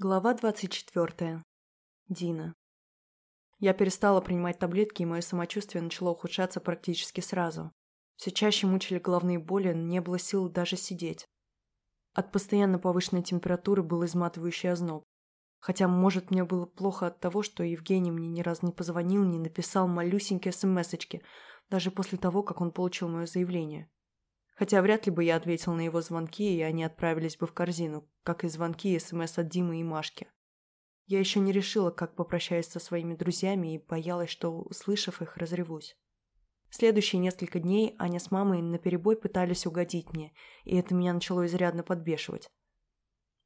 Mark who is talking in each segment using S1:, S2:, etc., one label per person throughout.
S1: Глава 24. Дина. Я перестала принимать таблетки, и мое самочувствие начало ухудшаться практически сразу. Все чаще мучили головные боли, не было сил даже сидеть. От постоянно повышенной температуры был изматывающий озноб. Хотя, может, мне было плохо от того, что Евгений мне ни разу не позвонил, не написал малюсенькие смс-очки, даже после того, как он получил мое заявление. Хотя вряд ли бы я ответил на его звонки, и они отправились бы в корзину, как и звонки и СМС от Димы и Машки. Я еще не решила, как попрощаюсь со своими друзьями, и боялась, что, услышав их, разревусь. Следующие несколько дней Аня с мамой наперебой пытались угодить мне, и это меня начало изрядно подбешивать.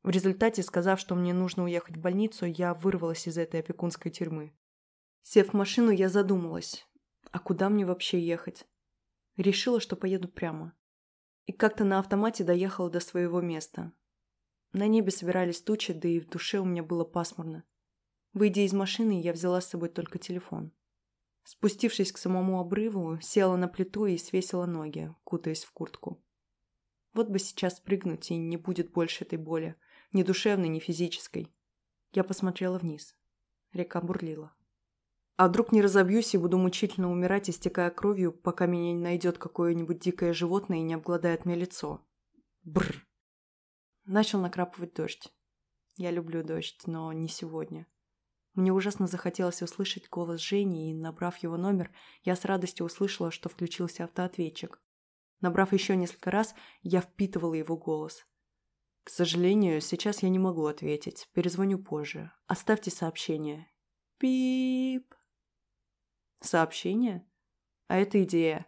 S1: В результате, сказав, что мне нужно уехать в больницу, я вырвалась из этой опекунской тюрьмы. Сев в машину, я задумалась, а куда мне вообще ехать? Решила, что поеду прямо и как-то на автомате доехала до своего места. На небе собирались тучи, да и в душе у меня было пасмурно. Выйдя из машины, я взяла с собой только телефон. Спустившись к самому обрыву, села на плиту и свесила ноги, кутаясь в куртку. Вот бы сейчас прыгнуть, и не будет больше этой боли, ни душевной, ни физической. Я посмотрела вниз. Река бурлила. А вдруг не разобьюсь и буду мучительно умирать, истекая кровью, пока меня не найдет какое-нибудь дикое животное и не обгладает мне лицо. Бррр. Начал накрапывать дождь. Я люблю дождь, но не сегодня. Мне ужасно захотелось услышать голос Жени, и, набрав его номер, я с радостью услышала, что включился автоответчик. Набрав еще несколько раз, я впитывала его голос. «К сожалению, сейчас я не могу ответить. Перезвоню позже. Оставьте сообщение». «Пип!» Сообщение? А это идея.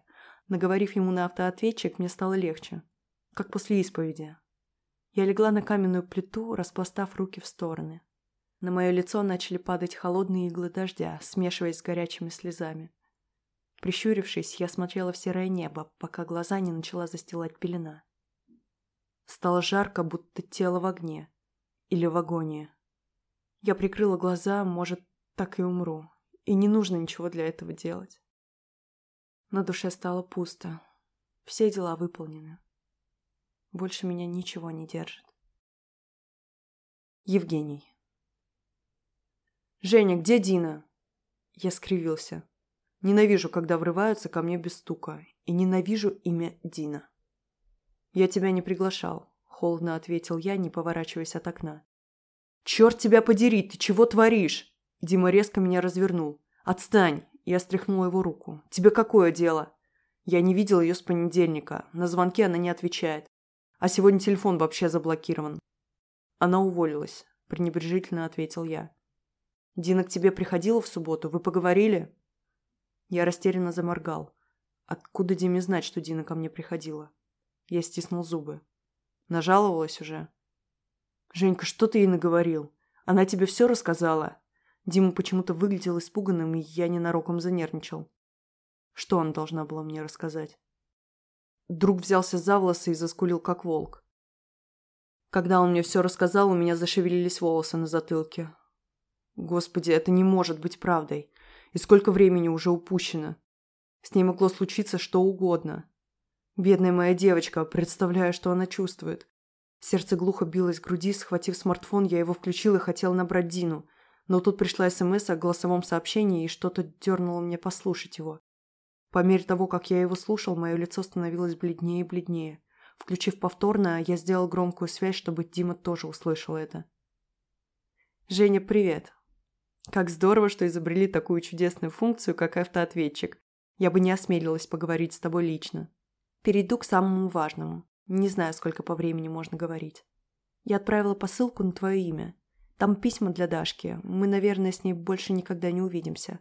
S1: Наговорив ему на автоответчик, мне стало легче. Как после исповеди. Я легла на каменную плиту, распластав руки в стороны. На мое лицо начали падать холодные иглы дождя, смешиваясь с горячими слезами. Прищурившись, я смотрела в серое небо, пока глаза не начала застилать пелена. Стало жарко, будто тело в огне. Или в агонии. Я прикрыла глаза, может, так и умру. И не нужно ничего для этого делать. На душе стало пусто. Все дела выполнены. Больше меня ничего не держит. Евгений. «Женя, где Дина?» Я скривился. Ненавижу, когда врываются ко мне без стука. И ненавижу имя Дина. «Я тебя не приглашал», — холодно ответил я, не поворачиваясь от окна. «Черт тебя подери, ты чего творишь?» Дима резко меня развернул. «Отстань!» Я стряхнула его руку. «Тебе какое дело?» Я не видел ее с понедельника. На звонки она не отвечает. А сегодня телефон вообще заблокирован. Она уволилась, пренебрежительно ответил я. Дина к тебе приходила в субботу? Вы поговорили? Я растерянно заморгал. Откуда Диме знать, что Дина ко мне приходила? Я стиснул зубы. Нажаловалась уже? Женька, что ты ей наговорил? Она тебе все рассказала? Дима почему-то выглядел испуганным, и я ненароком занервничал. Что она должна была мне рассказать? Друг взялся за волосы и заскулил, как волк. Когда он мне все рассказал, у меня зашевелились волосы на затылке. Господи, это не может быть правдой. И сколько времени уже упущено. С ней могло случиться что угодно. Бедная моя девочка, представляю, что она чувствует. Сердце глухо билось в груди, схватив смартфон, я его включил и хотел набрать Дину – но тут пришла СМС о голосовом сообщении, и что-то дернуло мне послушать его. По мере того, как я его слушал, мое лицо становилось бледнее и бледнее. Включив повторно, я сделал громкую связь, чтобы Дима тоже услышал это. «Женя, привет!» Как здорово, что изобрели такую чудесную функцию, как автоответчик. Я бы не осмелилась поговорить с тобой лично. Перейду к самому важному. Не знаю, сколько по времени можно говорить. Я отправила посылку на твое имя. Там письма для Дашки. Мы, наверное, с ней больше никогда не увидимся».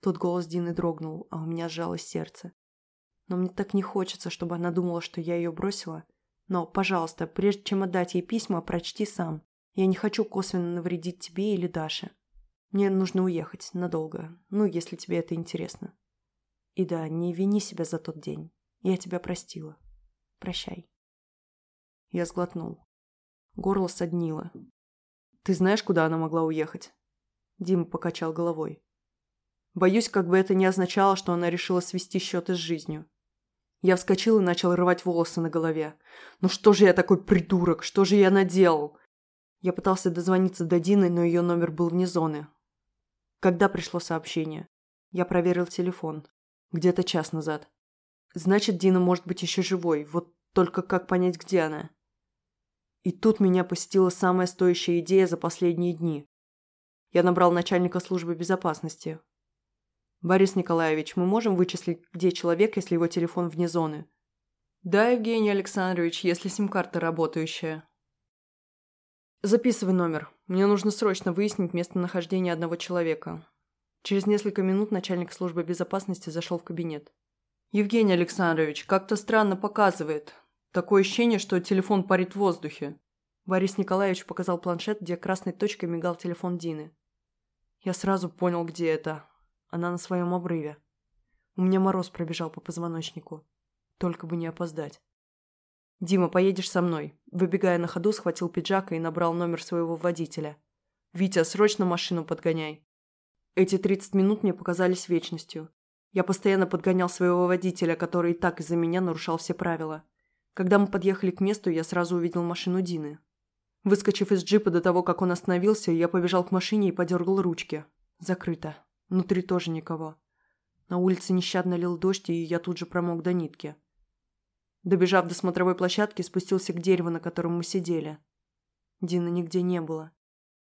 S1: Тут голос Дины дрогнул, а у меня сжалось сердце. Но мне так не хочется, чтобы она думала, что я ее бросила. Но, пожалуйста, прежде чем отдать ей письма, прочти сам. Я не хочу косвенно навредить тебе или Даше. Мне нужно уехать надолго, ну, если тебе это интересно. И да, не вини себя за тот день. Я тебя простила. Прощай. Я сглотнул. Горло соднило. Ты знаешь, куда она могла уехать?» Дима покачал головой. «Боюсь, как бы это не означало, что она решила свести счеты с жизнью». Я вскочил и начал рвать волосы на голове. «Ну что же я такой придурок? Что же я наделал?» Я пытался дозвониться до Дины, но ее номер был вне зоны. Когда пришло сообщение? Я проверил телефон. Где-то час назад. Значит, Дина может быть еще живой. Вот только как понять, где она? И тут меня посетила самая стоящая идея за последние дни. Я набрал начальника службы безопасности. «Борис Николаевич, мы можем вычислить, где человек, если его телефон вне зоны?» «Да, Евгений Александрович, если сим-карта работающая». «Записывай номер. Мне нужно срочно выяснить местонахождение одного человека». Через несколько минут начальник службы безопасности зашел в кабинет. «Евгений Александрович, как-то странно показывает. Такое ощущение, что телефон парит в воздухе». Борис Николаевич показал планшет, где красной точкой мигал телефон Дины. Я сразу понял, где это. Она на своем обрыве. У меня мороз пробежал по позвоночнику. Только бы не опоздать. «Дима, поедешь со мной?» Выбегая на ходу, схватил пиджак и набрал номер своего водителя. «Витя, срочно машину подгоняй!» Эти 30 минут мне показались вечностью. Я постоянно подгонял своего водителя, который и так из-за меня нарушал все правила. Когда мы подъехали к месту, я сразу увидел машину Дины. Выскочив из джипа до того, как он остановился, я побежал к машине и подергал ручки. Закрыто. Внутри тоже никого. На улице нещадно лил дождь, и я тут же промок до нитки. Добежав до смотровой площадки, спустился к дереву, на котором мы сидели. Дины нигде не было.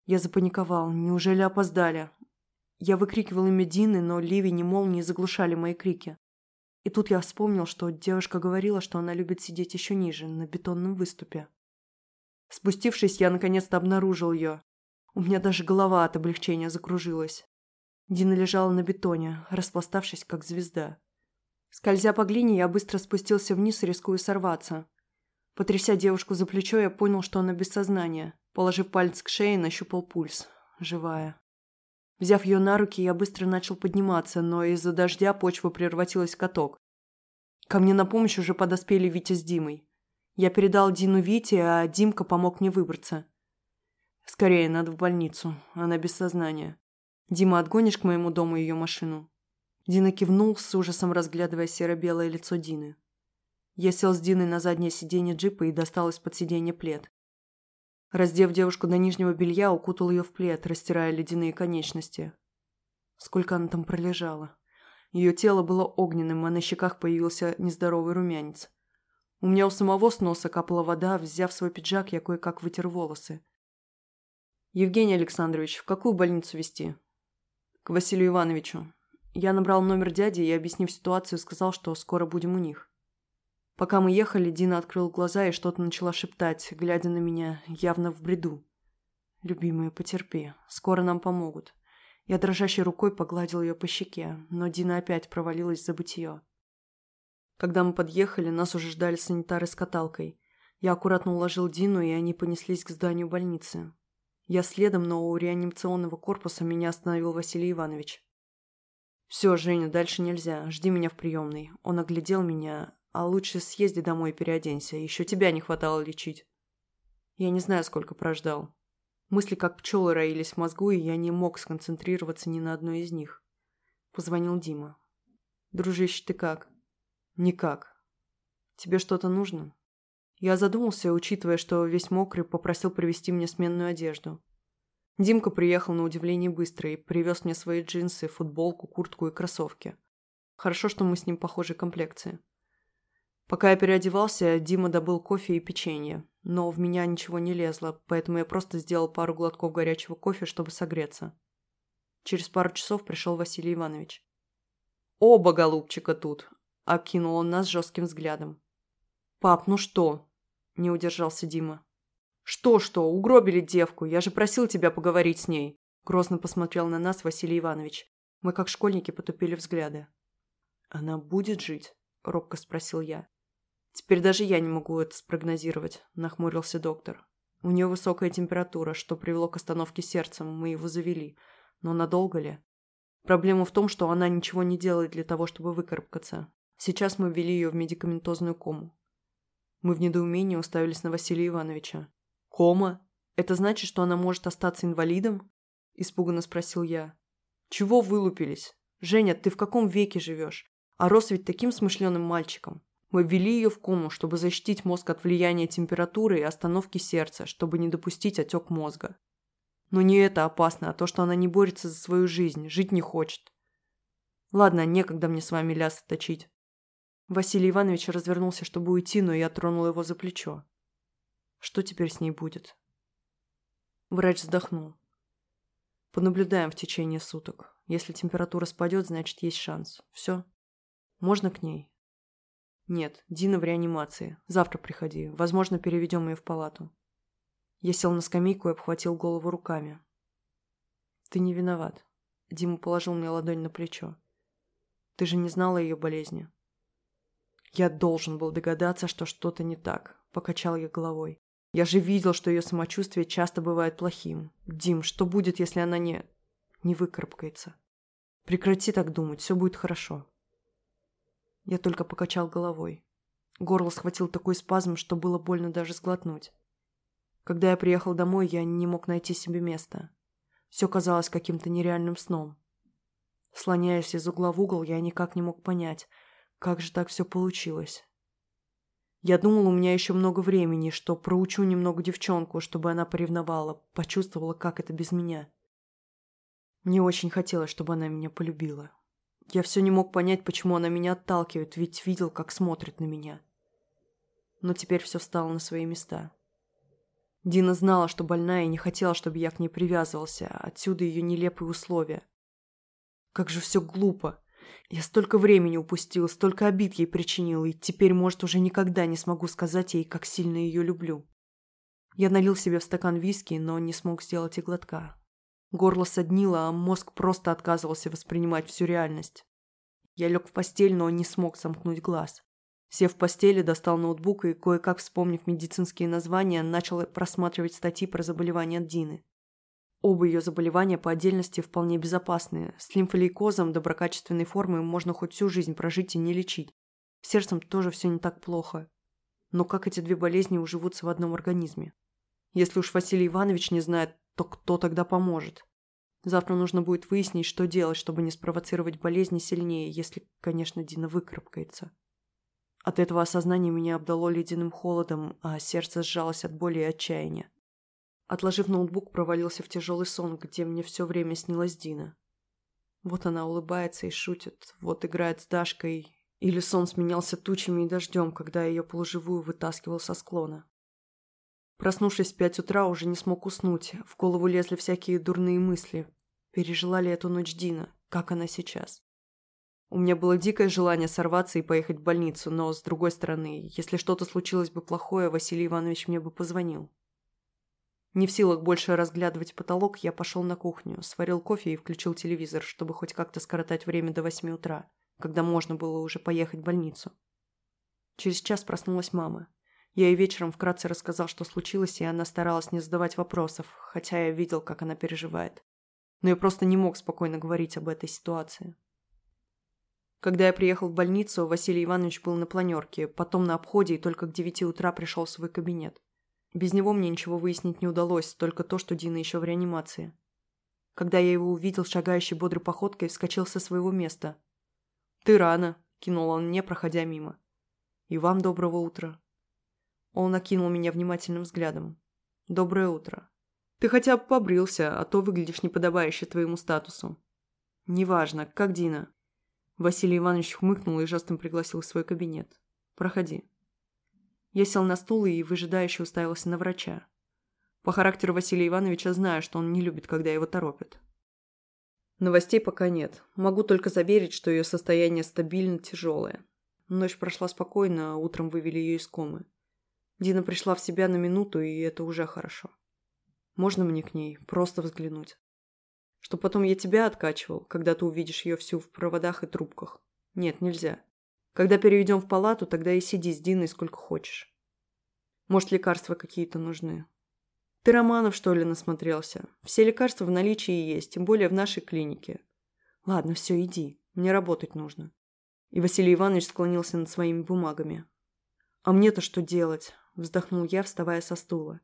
S1: Я запаниковал. Неужели опоздали? Я выкрикивал имя Дины, но ливень и молнии заглушали мои крики. И тут я вспомнил, что девушка говорила, что она любит сидеть еще ниже, на бетонном выступе. Спустившись, я наконец-то обнаружил ее. У меня даже голова от облегчения закружилась. Дина лежала на бетоне, распластавшись, как звезда. Скользя по глине, я быстро спустился вниз, рискуя сорваться. Потряся девушку за плечо, я понял, что она без сознания. Положив палец к шее, нащупал пульс. Живая. Взяв ее на руки, я быстро начал подниматься, но из-за дождя почва превратилась в каток. Ко мне на помощь уже подоспели Витя с Димой. Я передал Дину Вите, а Димка помог мне выбраться. Скорее, надо в больницу. Она без сознания. Дима, отгонишь к моему дому ее машину? Дина кивнул, с ужасом разглядывая серо-белое лицо Дины. Я сел с Диной на заднее сиденье джипа и достал из-под сиденья плед. Раздев девушку до нижнего белья, укутал ее в плед, растирая ледяные конечности. Сколько она там пролежала. Ее тело было огненным, а на щеках появился нездоровый румянец. У меня у самого с носа капала вода, взяв свой пиджак, я кое-как вытер волосы. «Евгений Александрович, в какую больницу везти?» «К Василию Ивановичу. Я набрал номер дяди и, объяснив ситуацию, сказал, что скоро будем у них. Пока мы ехали, Дина открыл глаза и что-то начала шептать, глядя на меня, явно в бреду. «Любимая, потерпи. Скоро нам помогут». Я дрожащей рукой погладил ее по щеке, но Дина опять провалилась в забытье. Когда мы подъехали, нас уже ждали санитары с каталкой. Я аккуратно уложил Дину, и они понеслись к зданию больницы. Я следом, но у реанимационного корпуса меня остановил Василий Иванович. «Все, Женя, дальше нельзя. Жди меня в приемной». Он оглядел меня. «А лучше съезди домой и переоденься. Еще тебя не хватало лечить». Я не знаю, сколько прождал. Мысли как пчелы роились в мозгу, и я не мог сконцентрироваться ни на одной из них. Позвонил Дима. «Дружище, ты как?» «Никак. Тебе что-то нужно?» Я задумался, учитывая, что весь мокрый, попросил привезти мне сменную одежду. Димка приехал на удивление быстро и привез мне свои джинсы, футболку, куртку и кроссовки. Хорошо, что мы с ним похожей комплекции. Пока я переодевался, Дима добыл кофе и печенье, но в меня ничего не лезло, поэтому я просто сделал пару глотков горячего кофе, чтобы согреться. Через пару часов пришел Василий Иванович. «Оба голубчика тут!» – окинул он нас жестким взглядом. «Пап, ну что?» – не удержался Дима. «Что-что, угробили девку, я же просил тебя поговорить с ней!» Грозно посмотрел на нас Василий Иванович. Мы, как школьники, потупили взгляды. «Она будет жить?» – робко спросил я. «Теперь даже я не могу это спрогнозировать», – нахмурился доктор. «У нее высокая температура, что привело к остановке сердца, мы его завели. Но надолго ли?» Проблема в том, что она ничего не делает для того, чтобы выкарабкаться. Сейчас мы ввели ее в медикаментозную кому. Мы в недоумении уставились на Василия Ивановича. «Кома? Это значит, что она может остаться инвалидом?» – испуганно спросил я. «Чего вылупились? Женя, ты в каком веке живешь? А рос ведь таким смышленым мальчиком. Мы ввели ее в кому, чтобы защитить мозг от влияния температуры и остановки сердца, чтобы не допустить отек мозга. Но не это опасно, а то, что она не борется за свою жизнь, жить не хочет. Ладно, некогда мне с вами лясы точить. Василий Иванович развернулся, чтобы уйти, но я тронул его за плечо. Что теперь с ней будет? Врач вздохнул. Понаблюдаем в течение суток. Если температура спадет, значит, есть шанс. Все? Можно к ней? Нет, Дина в реанимации. Завтра приходи. Возможно, переведем ее в палату. Я сел на скамейку и обхватил голову руками. Ты не виноват. Дима положил мне ладонь на плечо. Ты же не знала ее болезни. Я должен был догадаться, что что-то не так. Покачал я головой. Я же видел, что ее самочувствие часто бывает плохим. Дим, что будет, если она не... не выкарабкается? Прекрати так думать, все будет хорошо. Я только покачал головой. Горло схватил такой спазм, что было больно даже сглотнуть. Когда я приехал домой, я не мог найти себе места. Все казалось каким-то нереальным сном. Слоняясь из угла в угол, я никак не мог понять, как же так все получилось. Я думал, у меня еще много времени, что проучу немного девчонку, чтобы она поревновала, почувствовала, как это без меня. Мне очень хотелось, чтобы она меня полюбила. Я все не мог понять, почему она меня отталкивает, ведь видел, как смотрит на меня. Но теперь все встало на свои места. Дина знала, что больная, и не хотела, чтобы я к ней привязывался, отсюда ее нелепые условия. Как же все глупо. Я столько времени упустил, столько обид ей причинил, и теперь, может, уже никогда не смогу сказать ей, как сильно ее люблю. Я налил себе в стакан виски, но не смог сделать и глотка. Горло соднило, а мозг просто отказывался воспринимать всю реальность. Я лег в постель, но не смог сомкнуть глаз. Сев в постели, достал ноутбук и, кое-как вспомнив медицинские названия, начал просматривать статьи про заболевания Дины. Оба ее заболевания по отдельности вполне безопасные. С лимфолейкозом доброкачественной формы можно хоть всю жизнь прожить и не лечить. Сердцем тоже все не так плохо. Но как эти две болезни уживутся в одном организме? Если уж Василий Иванович не знает, то кто тогда поможет? Завтра нужно будет выяснить, что делать, чтобы не спровоцировать болезни сильнее, если, конечно, Дина выкарабкается. От этого осознания меня обдало ледяным холодом, а сердце сжалось от боли и отчаяния. Отложив ноутбук, провалился в тяжелый сон, где мне все время снилась Дина. Вот она улыбается и шутит, вот играет с Дашкой. Или сон сменялся тучами и дождем, когда я ее полуживую вытаскивал со склона. Проснувшись в пять утра, уже не смог уснуть. В голову лезли всякие дурные мысли. Пережила ли эту ночь Дина? Как она сейчас? У меня было дикое желание сорваться и поехать в больницу, но, с другой стороны, если что-то случилось бы плохое, Василий Иванович мне бы позвонил. Не в силах больше разглядывать потолок, я пошел на кухню, сварил кофе и включил телевизор, чтобы хоть как-то скоротать время до восьми утра, когда можно было уже поехать в больницу. Через час проснулась мама. Я ей вечером вкратце рассказал, что случилось, и она старалась не задавать вопросов, хотя я видел, как она переживает. Но я просто не мог спокойно говорить об этой ситуации. Когда я приехал в больницу, Василий Иванович был на планерке, потом на обходе и только к девяти утра пришел в свой кабинет. Без него мне ничего выяснить не удалось, только то, что Дина еще в реанимации. Когда я его увидел, шагающий бодрой походкой, вскочил со своего места. «Ты рано», – кинул он мне, проходя мимо. «И вам доброго утра», он окинул меня внимательным взглядом. «Доброе утро. Ты хотя бы побрился, а то выглядишь неподобающе твоему статусу». «Неважно. Как Дина?» Василий Иванович хмыкнул и жестом пригласил в свой кабинет. «Проходи». Я сел на стул и выжидающе уставился на врача. По характеру Василия Ивановича знаю, что он не любит, когда его торопят. Новостей пока нет. Могу только заверить, что ее состояние стабильно тяжелое. Ночь прошла спокойно, а утром вывели ее из комы. Дина пришла в себя на минуту, и это уже хорошо. Можно мне к ней просто взглянуть? Что потом я тебя откачивал, когда ты увидишь ее всю в проводах и трубках. Нет, нельзя. Когда переведем в палату, тогда и сиди с Диной сколько хочешь. Может, лекарства какие-то нужны. Ты романов, что ли, насмотрелся? Все лекарства в наличии есть, тем более в нашей клинике. Ладно, все, иди. Мне работать нужно. И Василий Иванович склонился над своими бумагами. А мне-то что делать? Вздохнул я, вставая со стула.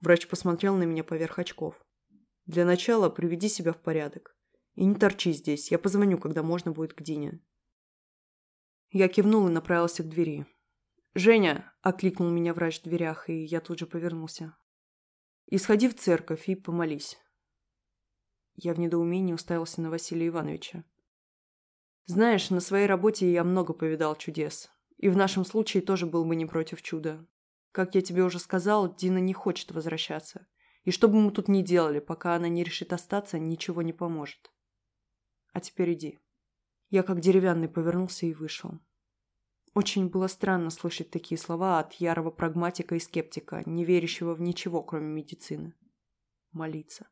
S1: Врач посмотрел на меня поверх очков. Для начала приведи себя в порядок. И не торчи здесь, я позвоню, когда можно будет к Дине. Я кивнул и направился к двери. «Женя!» – окликнул меня врач в дверях, и я тут же повернулся. «Исходи в церковь и помолись». Я в недоумении уставился на Василия Ивановича. «Знаешь, на своей работе я много повидал чудес. И в нашем случае тоже был бы не против чуда. Как я тебе уже сказал, Дина не хочет возвращаться. И что бы мы тут ни делали, пока она не решит остаться, ничего не поможет. А теперь иди». Я как деревянный повернулся и вышел. Очень было странно слышать такие слова от ярого прагматика и скептика, не верящего в ничего, кроме медицины. Молиться.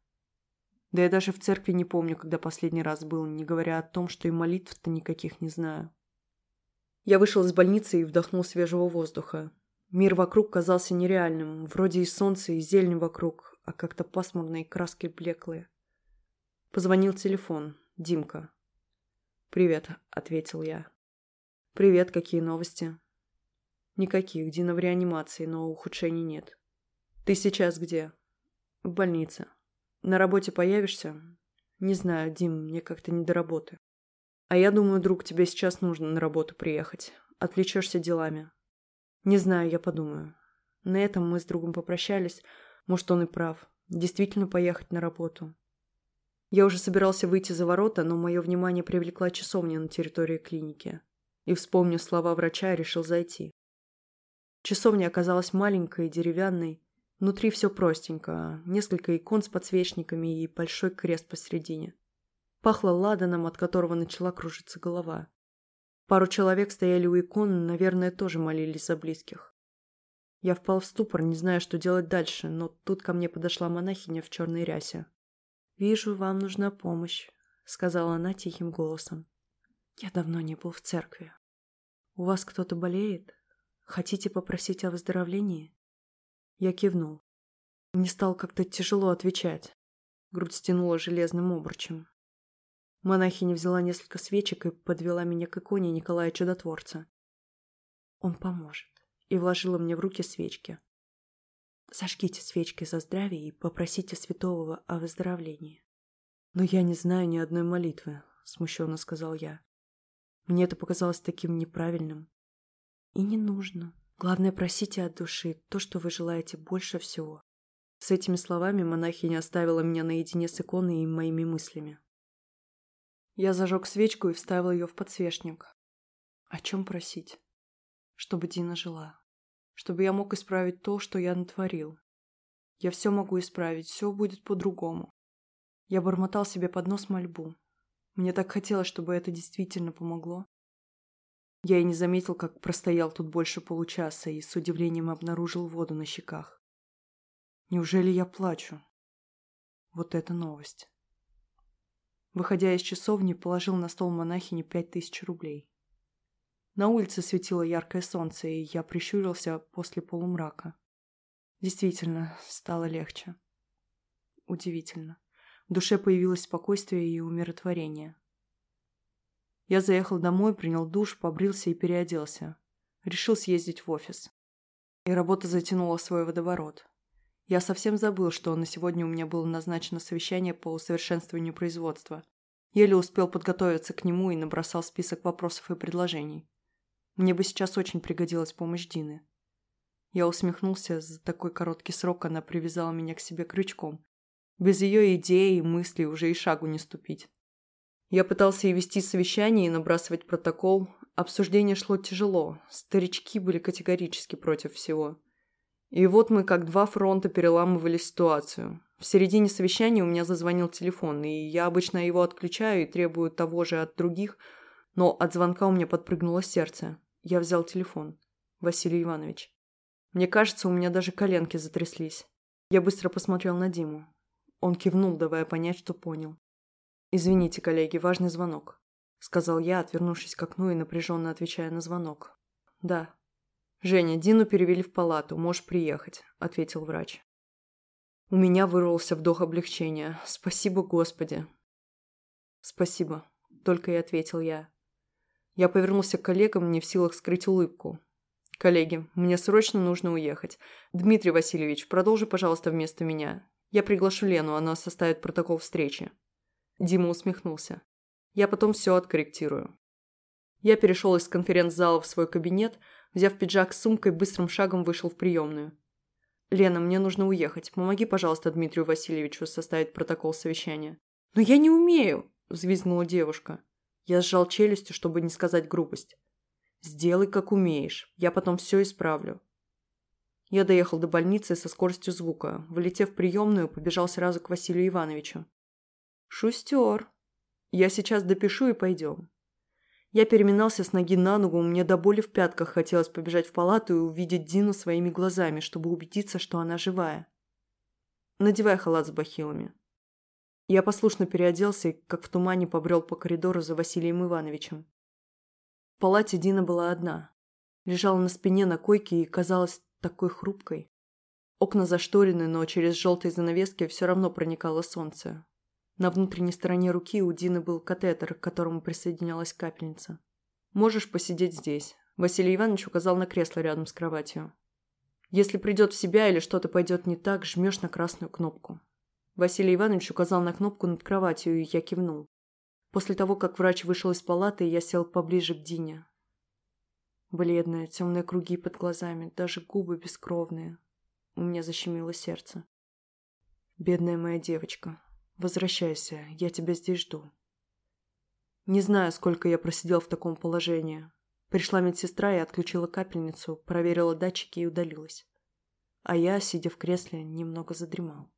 S1: Да я даже в церкви не помню, когда последний раз был, не говоря о том, что и молитв-то никаких не знаю. Я вышел из больницы и вдохнул свежего воздуха. Мир вокруг казался нереальным, вроде и солнце, и зелень вокруг, а как-то пасмурные краски блеклые. Позвонил телефон. Димка. «Привет», — ответил я. «Привет, какие новости?» «Никаких, Дина в реанимации, но ухудшений нет». «Ты сейчас где?» «В больнице». «На работе появишься?» «Не знаю, Дим, мне как-то не до работы». «А я думаю, друг, тебе сейчас нужно на работу приехать. Отвлечешься делами». «Не знаю, я подумаю». На этом мы с другом попрощались. Может, он и прав. Действительно поехать на работу. Я уже собирался выйти за ворота, но мое внимание привлекла часовня на территории клиники. И, вспомнив слова врача, решил зайти. Часовня оказалась маленькой, деревянной. Внутри все простенько. Несколько икон с подсвечниками и большой крест посередине. Пахло ладаном, от которого начала кружиться голова. Пару человек стояли у икон, наверное, тоже молились за близких. Я впал в ступор, не зная, что делать дальше, но тут ко мне подошла монахиня в черной рясе. «Вижу, вам нужна помощь», — сказала она тихим голосом. «Я давно не был в церкви. У вас кто-то болеет? Хотите попросить о выздоровлении?» Я кивнул. Мне стало как-то тяжело отвечать. Грудь стянула железным обручем. Монахиня взяла несколько свечек и подвела меня к иконе Николая Чудотворца. «Он поможет», и вложила мне в руки свечки. Сожгите свечки за здравие и попросите святого о выздоровлении. Но я не знаю ни одной молитвы, смущенно сказал я. Мне это показалось таким неправильным. И не нужно. Главное, просите от души то, что вы желаете больше всего. С этими словами монахиня оставила меня наедине с иконой и моими мыслями. Я зажег свечку и вставил ее в подсвечник. О чем просить? Чтобы Дина жила чтобы я мог исправить то, что я натворил. Я все могу исправить, все будет по-другому. Я бормотал себе под нос мольбу. Мне так хотелось, чтобы это действительно помогло. Я и не заметил, как простоял тут больше получаса и с удивлением обнаружил воду на щеках. Неужели я плачу? Вот это новость. Выходя из часовни, положил на стол монахини пять тысяч рублей. На улице светило яркое солнце, и я прищурился после полумрака. Действительно, стало легче. Удивительно. В душе появилось спокойствие и умиротворение. Я заехал домой, принял душ, побрился и переоделся. Решил съездить в офис. И работа затянула свой водоворот. Я совсем забыл, что на сегодня у меня было назначено совещание по усовершенствованию производства. Еле успел подготовиться к нему и набросал список вопросов и предложений. Мне бы сейчас очень пригодилась помощь Дины. Я усмехнулся, за такой короткий срок она привязала меня к себе крючком. Без ее идеи и мыслей уже и шагу не ступить. Я пытался и вести совещание, и набрасывать протокол. Обсуждение шло тяжело, старички были категорически против всего. И вот мы как два фронта переламывали ситуацию. В середине совещания у меня зазвонил телефон, и я обычно его отключаю и требую того же от других, но от звонка у меня подпрыгнуло сердце. Я взял телефон. Василий Иванович. Мне кажется, у меня даже коленки затряслись. Я быстро посмотрел на Диму. Он кивнул, давая понять, что понял. «Извините, коллеги, важный звонок», — сказал я, отвернувшись к окну и напряженно отвечая на звонок. «Да». «Женя, Дину перевели в палату, можешь приехать», — ответил врач. У меня вырвался вдох облегчения. «Спасибо, Господи!» «Спасибо», — только и ответил я. Я повернулся к коллегам, не в силах скрыть улыбку. «Коллеги, мне срочно нужно уехать. Дмитрий Васильевич, продолжи, пожалуйста, вместо меня. Я приглашу Лену, она составит протокол встречи». Дима усмехнулся. «Я потом все откорректирую». Я перешел из конференц-зала в свой кабинет, взяв пиджак с сумкой, быстрым шагом вышел в приемную. «Лена, мне нужно уехать. Помоги, пожалуйста, Дмитрию Васильевичу составить протокол совещания». «Но я не умею!» – взвизгнула девушка. Я сжал челюстью, чтобы не сказать грубость. «Сделай, как умеешь. Я потом все исправлю». Я доехал до больницы со скоростью звука. Влетев в приемную, побежал сразу к Василию Ивановичу. «Шустер. Я сейчас допишу и пойдем». Я переминался с ноги на ногу, мне до боли в пятках хотелось побежать в палату и увидеть Дину своими глазами, чтобы убедиться, что она живая. Надевай халат с бахилами. Я послушно переоделся и, как в тумане, побрел по коридору за Василием Ивановичем. В палате Дина была одна. Лежала на спине на койке и казалась такой хрупкой. Окна зашторены, но через желтые занавески все равно проникало солнце. На внутренней стороне руки у Дины был катетер, к которому присоединялась капельница. «Можешь посидеть здесь», – Василий Иванович указал на кресло рядом с кроватью. «Если придет в себя или что-то пойдет не так, жмешь на красную кнопку». Василий Иванович указал на кнопку над кроватью, и я кивнул. После того, как врач вышел из палаты, я сел поближе к Дине. Бледные, темные круги под глазами, даже губы бескровные. У меня защемило сердце. Бедная моя девочка. Возвращайся, я тебя здесь жду. Не знаю, сколько я просидел в таком положении. Пришла медсестра и отключила капельницу, проверила датчики и удалилась. А я, сидя в кресле, немного задремал.